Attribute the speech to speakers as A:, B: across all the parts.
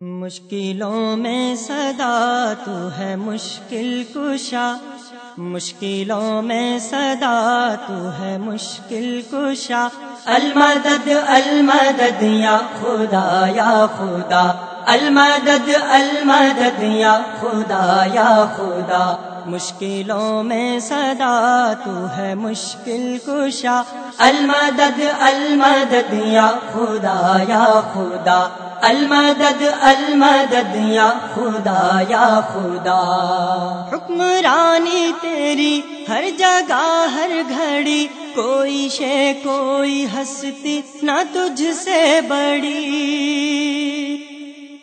A: مشکلوں میں صدا تو ہے مشکل کشا۔ مشکلوں میں صدا تو ہے مشکل کشا۔ المدد المدد، یا خدا یا خدا۔ المدد المدد، یا خدا یا خدا۔ مشکلوں میں صدا تو ہے مشکل کشا۔ المدد المدد، یا خدا یا خدا۔ المدد المدد، یا خدا یا خدا. حکمرانی تیری ہر جگہ، ہر گھڑی، کوئی شے، کوئی ہستی، نہ تجھ سے بڑی.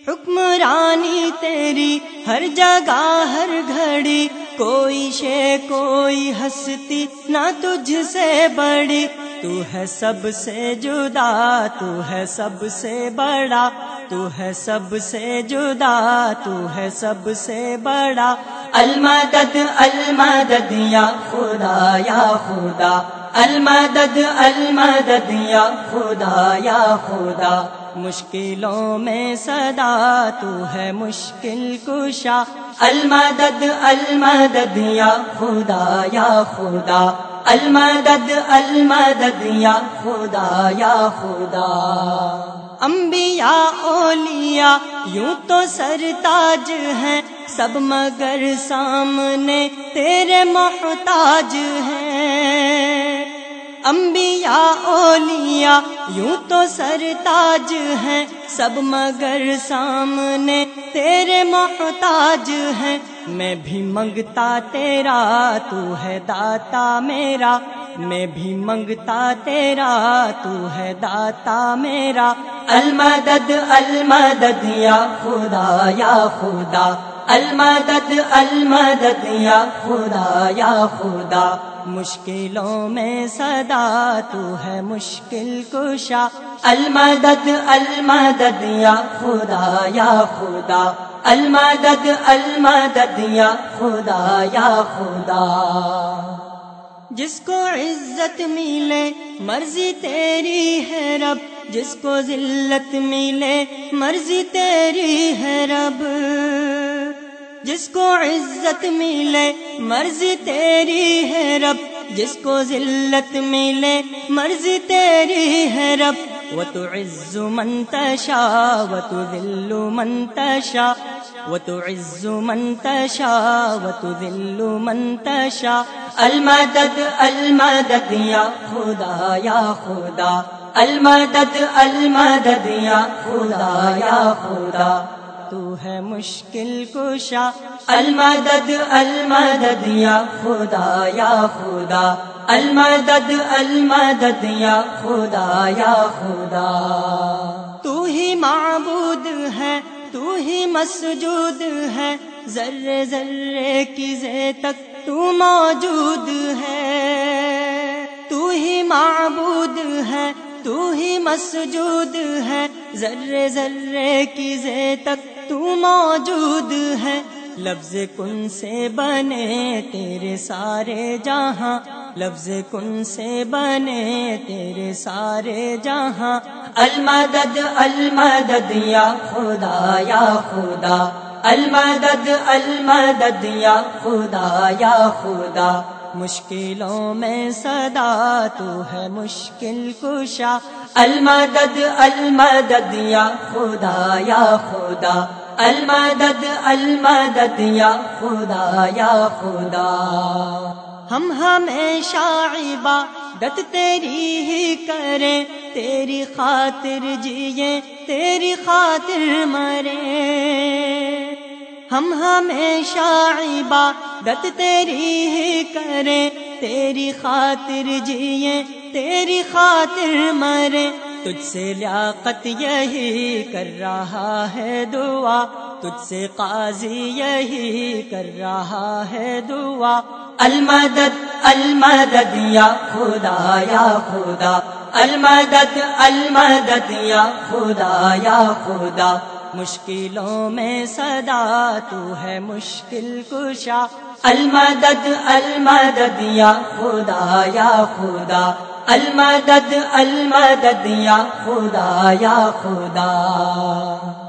A: حکمرانی تیری ہر جگہ، ہر گھڑی، کوئی شے، کوئی ہستی، نہ تجھ سے بڑی. تو ہے سب سے جدا، تو ہے سب سے بڑا. تو ہے سب سے جدا، تو ہے سب سے بڑا۔ المدد المدد، یا خدا یا خدا۔ المدد المدد، یا خدا یا خدا۔ مشکلوں میں صدا، تو ہے مشکل کشا۔ المدد المدد، یا خدا یا خدا۔ المدد المدد، یا خدا یا خدا. انبیاء، اولیاء، یوں تو سرتاج ہیں، سب مگر سامنے تیرے محتاج ہیں. انبیاء، اولیاء، یوں تو سرتاج ہیں، سب مگر سامنے تیرے محتاج ہیں. میں بھی منگتا تیرا، تو ہے داتا میرا۔ میں بھی منگتا تیرا، تو ہے داتا میرا۔ المدد المدد یا خدا یا خدا۔ المدد المدد یا خدا یا خدا۔ مشکلوں میں صدا، تو ہے مشکل کشا۔ المدد المدد یا خدا یا خدا۔ المدد المدد، یا خدا یا خدا. جس کو عزت ملے، مرضی تیری ہے رب. جس کو ذلت ملے، مرضی تیری ہے رب. جس کو عزت ملے، مرضی تیری ہے رب. جس کو ذلت ملے، مرضی تیری ہے رب. وہ تو عز منتشا و تو دل منتشا وہ تو عز منتشا و تو منتشا المدد المدد یا خدا یا خدا. المدد المدد یا خدا یا خدا. تو ہے مشکل کشا. المدد المدد یا خدا یا خدا. المدد المدد، یا خدا یا خدا. تو ہی معبود ہے، تو ہی مسجود ہے، ذرے ذرے کی زے تک تو موجود ہے. تو ہی معبود ہے، تو ہی مسجود ہے، ذرے ذرے کی زے تک تو موجود ہے. لفظ کن سے بنے تیرے سارے جہاں لفظ کن سے بنے تیرے سارے جہاں؟ المدد المدد، یا خدا یا خدا۔ المدد المدد، یا خدا یا خدا۔ مشکلوں میں صدا، تو ہے مشکل کشا۔ المدد المدد، یا خدا یا خدا۔ المدد المدد، یا خدا یا خدا۔ ہم ہمیشہ عبادت تیری ہی کریں، تیری خاطر جیے تیری خاطر مرے ہم ہمیشہ عبادت تیری ہی کریں، تیری خاطر جیے تیری خاطر مرے تجھ سے لیاقت یہی کر رہا ہے دعا، تجھ سے قاضی یہی کر رہا ہے دعا۔ المدد المدد یا خدا یا خدا. المدد المدد یا خدا یا خدا. مشکلوں میں صدا تو ہے مشکل کشا. المدد المدد یا خدا یا خدا. المدد المدد یا خدا یا خدا.